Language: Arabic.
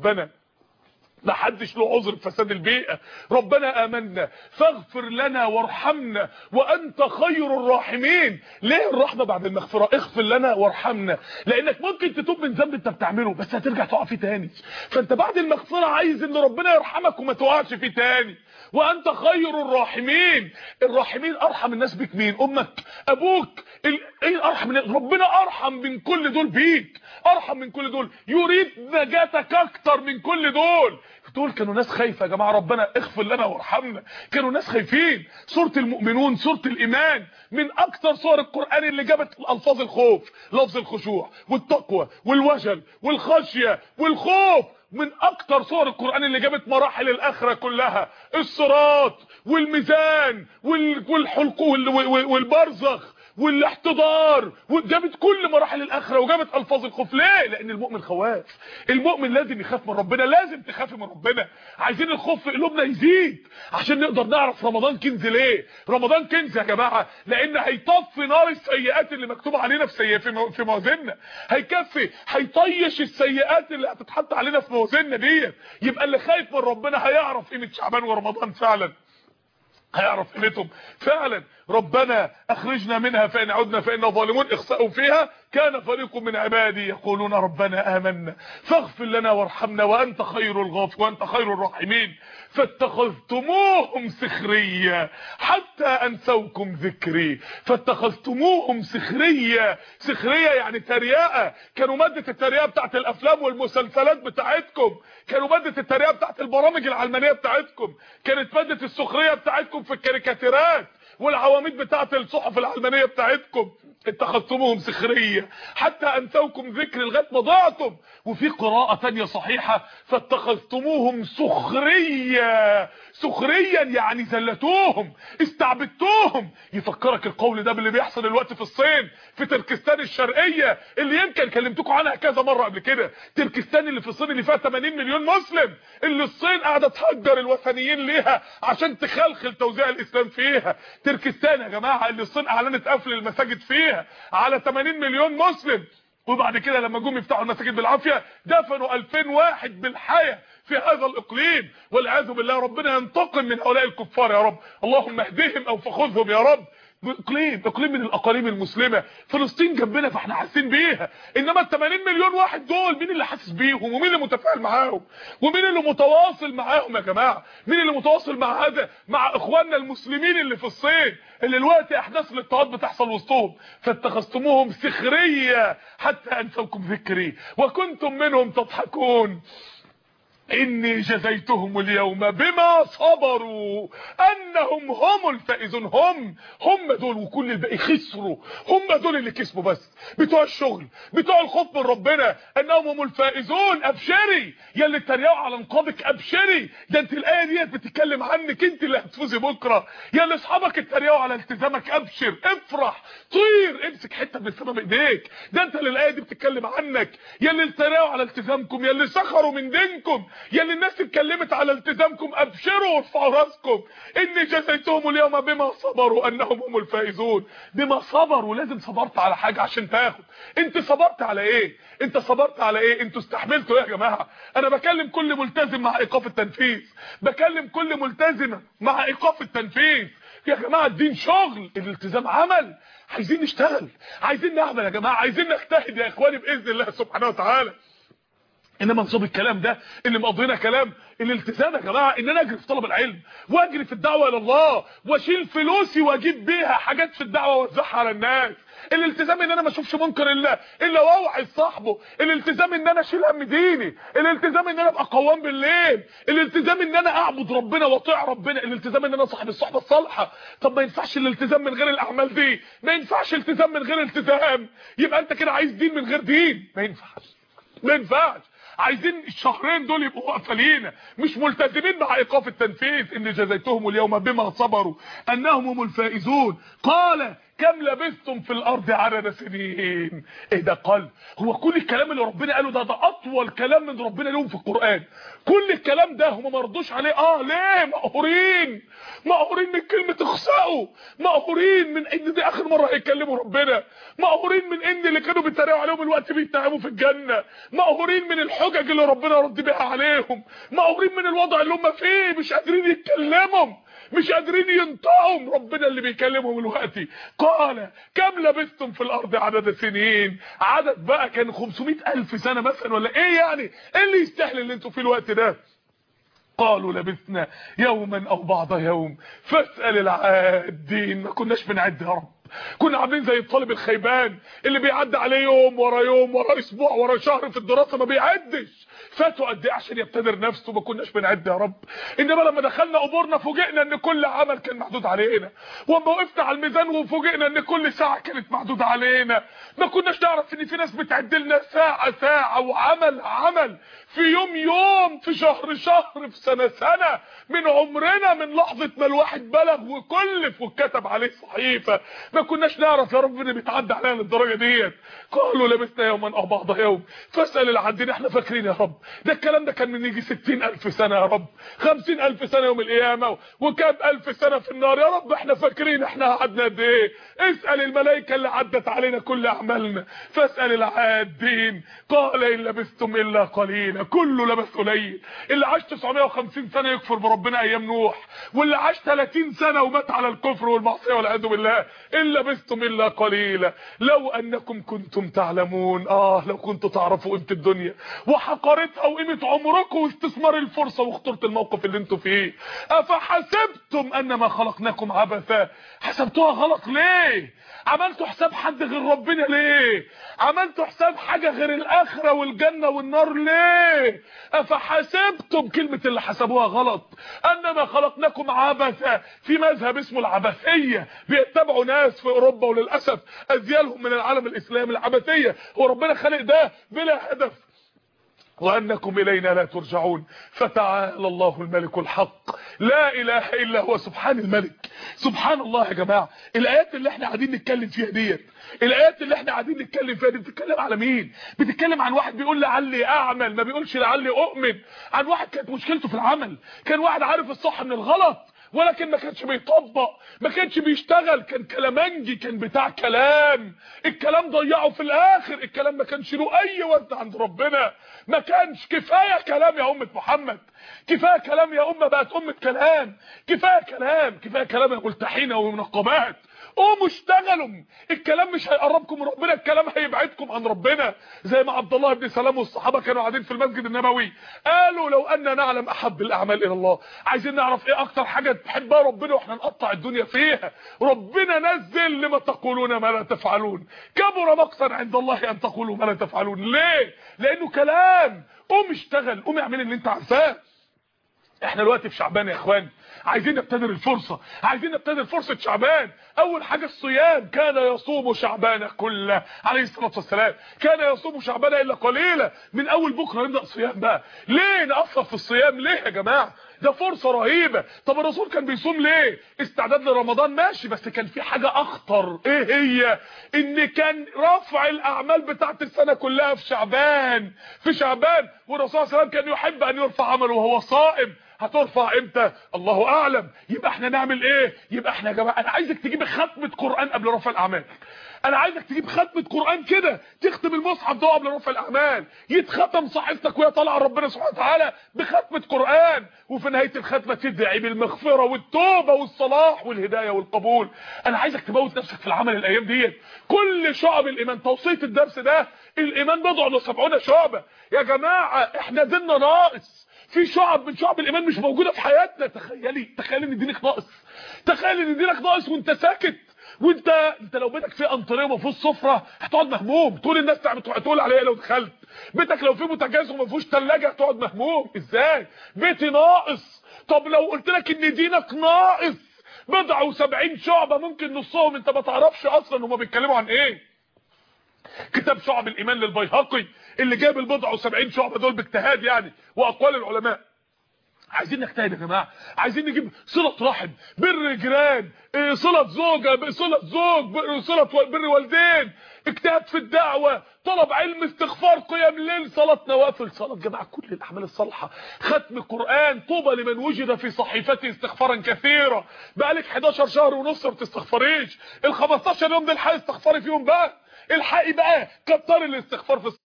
ربنا. ما حدش له عذر فساد البيئة. ربنا آمنا. فاغفر لنا وارحمنا. وأنت خير الراحمين. ليه الرحمة بعد المغفرة؟ اغفر لنا وارحمنا. لأنك ممكن تتوب من ذنب أنت بتعمله بس هترجع تقع فيه تاني. فأنت بعد المغفرة عايز إن ربنا يرحمك وما تقعش فيه تاني. وأنت خير الراحمين. الراحمين أرحم الناس بيك مين؟ أمك أبوك. إيه ارحم؟ ربنا أرحم من كل دول بيك. أرحم من كل دول. يريد نجاتك أكتر من كل دول. دول كانوا ناس خايفة يا جماعة. ربنا اغفر لنا وارحمنا. كانوا ناس خايفين. سورة المؤمنون سورة الإيمان. من أكتر سور القرآن اللي جابت ألفاظ الخوف لفظ الخشوع والتقوى والوجل والخشية والخوف. من أكتر سور القرآن اللي جابت مراحل الآخرة كلها. الصراط والميزان والحلق والبرزخ. والاحتضار وجابت كل مراحل الآخرة وجابت ألفاظ الخوف. ليه؟ لأن المؤمن خواف. المؤمن لازم يخاف من ربنا لازم تخافي من ربنا. عايزين الخوف في قلوبنا يزيد عشان نقدر نعرف رمضان كنز ليه. رمضان كنز يا جماعة لأن هيطفي نار السيئات اللي مكتوبه علينا في. في موازيننا. هيكفي هيطيش السيئات اللي هتتحط علينا في موازيننا ديت. يبقى اللي خايف من ربنا هيعرف قيمة شعبان ورمضان فعلا. هيعرف قيمتهم فعلا. ربنا أخرجنا منها فإن عدنا فانا ظالمون اخسأوا فيها. كان فريق من عبادي يقولون ربنا آمنا. فاغفر لنا وارحمنا وأنت خير الغافر وأنت خير الراحمين. فاتخذتموهم سخريا حتى أنسوكم ذكري. فاتخذتموهم سخريا سخريا يعني تريقه كانوا مادة التريقه بتاعت الأفلام والمسلسلات بتاعتكم. كانوا مادة التريقه بتاعت البرامج العلمانية بتاعتكم. كانت مادة السخرية بتاعتكم في الكاريكاتيرات. والعواميد بتاعت الصحف العلمانية بتاعتكم. اتخذتموهم سخرية حتى أنسوكم ذكر لغايه ما ضعتم وفي قراءة ثانية صحيحة فاتخذتموهم سخرية. سخريا يعني زلتوهم استعبدتوهم. يفكرك القول ده باللي بيحصل دلوقتي في الصين في تركستان الشرقية اللي يمكن كلمتكم عنها كذا مرة قبل كده. تركستان اللي في الصين اللي فيها 80 مليون مسلم اللي الصين قاعدة تهجر الوثنيين ليها عشان تخلخل توزيع الإسلام فيها. تركستان يا جماعة اللي الصين أعلنت قفل المساجد فيها. على 80 مليون مسلم. وبعد كده لما جم يفتحوا المساجد بالعافية دفنوا 2000 واحد بالحياة في هذا الإقليم. والعياذ بالله ربنا ينتقم من هؤلاء الكفار يا رب. اللهم اهدهم أو فخذهم يا رب. اقليم اقليم من الأقاليم المسلمة. فلسطين جنبنا فإحنا حاسين بيها. إنما ال 80 مليون واحد دول مين اللي حاسس بيهم؟ ومين اللي متفاعل معاهم؟ ومين اللي متواصل معاهم يا جماعة؟ مين اللي متواصل مع هذا مع إخواننا المسلمين اللي في الصين اللي دلوقتي أحداث الاضطهاد بتحصل وسطهم. فاتخذتموهم سخرية حتى أنسوكم ذكري. وكنتم منهم تضحكون. إني جزيتهم اليوم بما صبروا أنهم هم الفائزون هم هم دول وكل الباقي خسروا هم دول اللي كسبوا بس. بتوع الشغل بتوع الخوف من ربنا أنهم هم الفائزون. أبشري يا اللي اتريقوا على نقابك أبشري. ده انت الآية ديت بتتكلم عنك انت اللي هتفوزي بكرة. يا اللي أصحابك اتريقوا على التزامك أبشر افرح طير امسك حتة من السما بإيديك. ده انت اللي الآية دي بتتكلم عنك. يا اللي اتريقوا على التزامكم يا اللي سخروا من دينكم يا اللي الناس اتكلمت على التزامكم أبشروا وارفعوا رأسكم. إني جزيتهم اليوم بما صبروا أنهم هم الفائزون. بما صبروا لازم صبرت على حاجة عشان تاخد. أنت صبرت على إيه؟ أنت صبرت على إيه؟ أنتوا استحملتوا إيه يا جماعة. أنا بكلم كل ملتزم مع إيقاف التنفيذ. بكلم كل ملتزمه مع إيقاف التنفيذ. يا جماعة الدين شغل. الالتزام عمل. عايزين نشتغل. عايزين نعمل يا جماعة. عايزين نجتهد يا إخواني بإذن الله سبحانه وتعالى. إنما نصاب الكلام ده اللي مقضينا كلام الالتزام يا جماعة إن أنا أجري في طلب العلم وأجري في الدعوة إلى الله وأشيل فلوسي وأجيب بيها حاجات في الدعوة وأوزعها على الناس. الالتزام إن أنا ما أشوفش منكر إلا إلا واوعي صاحبه الالتزام إن أنا أشيل هم ديني. الالتزام إن أنا أبقى قوام بالليل. الالتزام إن أنا أعبد ربنا وأطيع ربنا. الالتزام إن أنا صاحب الصحبة الصالحة. طب ما ينفعش الالتزام من غير الأعمال دي. ما ينفعش التزام من غير التزام. يبقى أنت كده عايز دين من غير دين. ما ينفعش. ما ينفعش. عايزين الشهرين دول يبقوا واقفه لينا مش ملتزمين مع إيقاف التنفيذ. ان جزيتهم اليوم بما صبروا أنهم هم الفائزون. قال كم لبثتم في الأرض عدد سنين؟ إيه ده قال هو كل الكلام اللي ربنا قاله ده ده أطول كلام من ربنا لهم في القرآن. كل الكلام ده هم ما رضوش عليه. آه ليه؟ مقهورين. مقهورين من كلمة اخسئوا مقهورين من إن دي آخر مرة هيكلموا ربنا. مقهورين من إن اللي كانوا بيتريقوا عليهم الوقت بيتهموا في الجنة. مقهورين من الحجج اللي ربنا رد بيها عليهم. مقهورين من الوضع اللي هم فيه مش قادرين يتكلموا. مش قادرين ينطقوا ربنا اللي بيكلمهم دلوقتي قال كم لبثتم في الأرض عدد سنين؟ عدد بقى كان 500 ألف سنة مثلا ولا إيه يعني؟ إيه اللي يستاهل اللي أنتوا فيه الوقت ده؟ قالوا لبثنا يوما أو بعض يوم. فاسأل العادين ما كناش بنعد يا رب. كنا عاملين زي الطالب الخيبان اللي بيعدي عليه يوم ورا يوم ورا أسبوع ورا شهر في الدراسة ما بيعدش. فاتوا قد إيه عشان يبتدر نفسه؟ ما كناش بنعد يا رب. إنما لما دخلنا قبورنا فوجئنا إن كل عمل كان محدود علينا. وأما وقفنا على الميزان وفوجئنا إن كل ساعة كانت محدودة علينا. ما كناش نعرف إن في ناس بتعد لنا ساعة ساعة وعمل عمل. في يوم يوم في شهر شهر في سنة سنة. من عمرنا من لحظة ما الواحد بلغ وكلف واتكتب عليه صحيفة. ما كناش نعرف يا رب ان بيتعدى علينا للدرجة ديت. قالوا لبثنا يوما أو بعض يوم. فاسأل العدين إحنا فاكرين يا رب. ده الكلام ده كان من يجي 60000 سنة يا رب. 50000 سنة يوم القيامة وكام ألف سنة في النار. يا رب إحنا فاكرين إحنا قعدنا قد إيه. اسأل الملائكة اللي عدت علينا كل أعمالنا. فاسأل العادين. قال إن لبثتم إلا قليلا. كله لبث قليل. اللي عاش 950 سنة يكفر بربنا أيام نوح. واللي عاش 30 سنة ومات على الكفر والمعصية والعياذ بالله. ان لبثتم إلا قليلا. لو أنكم كنتم تعلمون. آه لو كنتوا تعرفوا قيمة الدنيا. وحقارتها وقيمه عمركم واستثمار الفرصة وخطوره الموقف اللي أنتوا فيه. افحسبتم أنما خلقناكم عبثا. حسبتوها غلط ليه؟ عملتوا حساب حد غير ربنا ليه؟ عملتوا حساب حاجة غير الآخرة والجنة والنار ليه؟ أفحسبتم؟ كلمة اللي حسبوها غلط. أنما خلقناكم عبثا. في مذهب اسمه العبثية. بيتبعوا ناس في أوروبا وللأسف أزيالهم من العالم الإسلامي. العبثية. هو ربنا خلق ده بلا هدف. وأنكم إلينا لا ترجعون. فتعالى الله الملك الحق. لا إله إلا هو. سبحان الملك. سبحان الله يا جماعة. الآيات اللي إحنا قاعدين نتكلم فيها ديت الآيات اللي إحنا قاعدين نتكلم فيها دي بتتكلم على مين؟ بتتكلم عن واحد بيقول لعلي أعمل ما بيقولش لعلي أؤمن. عن واحد كانت مشكلته في العمل. كان واحد عارف الصح من الغلط. ولكن ما كانش بيطبق ما كانش بيشتغل. كان كلامنجي كان بتاع كلام. الكلام ضيعه في الآخر. الكلام ما كانش له أي وزن عند ربنا. ما كانش كفاية كلام يا أمة محمد. كفاية كلام يا أمة بقت أمة كلام. كفاية كلام. كفاية كلام يا ملتحين ومنقبات. قوموا اشتغلوا الكلام مش هيقربكم من ربنا الكلام هيبعدكم عن ربنا. زي ما عبد الله بن سلام والصحابة كانوا قاعدين في المسجد النبوي قالوا لو ان نعلم احب الاعمال إلى الله. عايزين نعرف إيه أكتر حاجة بتحبها ربنا وإحنا نقطع الدنيا فيها. ربنا نزل لما تقولون ما لا تفعلون. كبر مقتا عند الله أن تقولوا ما لا تفعلون. ليه؟ لأنه كلام. قوم اشتغل. قوم اعمل اللي أنت عارفاه إحنا دلوقتي في شعبان يا إخوان. عايزين نبتدر الفرصة عايزين نبتدر فرصة شعبان. أول حاجة الصيام. كان يصوم شعبان كله عليه الصلاة والسلام. كان يصوم شعبان إلا قليلا. من أول بكرة نبدأ صيام بقى. ليه نقصر في الصيام؟ ليه يا جماعة؟ ده فرصة رهيبة. طب الرسول كان بيصوم ليه؟ استعداد لرمضان ماشي بس كان في حاجة أخطر. إيه هي؟ إن كان رفع الأعمال بتاعت السنة كلها في شعبان. في شعبان والرسول صلى الله عليه وسلم كان يحب أن يرفع عمله وهو صائم. هترفع إمتى؟ الله أعلم. يبقى إحنا نعمل إيه؟ يبقى إحنا يا جماعة أنا عايزك تجيب ختمة قرآن قبل رفع الأعمال. أنا عايزك تجيب ختمة قرآن كده تختم المصحف ده قبل رفع الأعمال. يتختم صحيفتك وهي طالعه ربنا سبحانه وتعالى بختمة قرآن. وفي نهاية الختمة تدعي بالمغفرة والتوبة والصلاح والهداية والقبول. أنا عايزك تموت نفسك في العمل الأيام ديت. كل شعب الإيمان توصيه الدرس ده الإيمان بضع وسبعون شعبة. يا جماعة إحنا ديننا ناقص. في شعب من شعب الإيمان مش موجودة في حياتنا. تخيلي تخيلي إن دينك ناقص. تخيل إن دينك ناقص وأنت ساكت. وأنت أنت لو بيتك فيه انطريه وما فيهوش سفرة هتقعد مهموم. طول الناس تقول عليا لو دخلت. بيتك لو فيه بوتاجاز وما فيهوش ثلاجه هتقعد مهموم. إزاي؟ بيتي ناقص. طب لو قلت لك إن دينك ناقص بضع وسبعين شعبة ممكن نصهم. أنت ما تعرفش أصلا هما بيتكلموا عن إيه. كتاب شعب الإيمان للبيهقي. اللي جاب البضع و70 شعبة دول باجتهاد يعني وأقوال العلماء. عايزين نجتهد يا جماعة. عايزين نجيب صلة رحم بر جيران إيه، صلة زوجة صلة زوج صلة بر والدين. اجتهاد في الدعوة طلب علم استغفار قيام ليل صلاة نوافل. صلاة جماعة كل الأعمال الصالحة. ختم قران طوبى لمن وجد في صحيفته استغفارا كثيرا. بقالك 11 شهر ونص ما بتستغفريش. ال 15 يوم دول الحقي استغفري فيهم بقى. الحقي بقى كتري الاستغفار في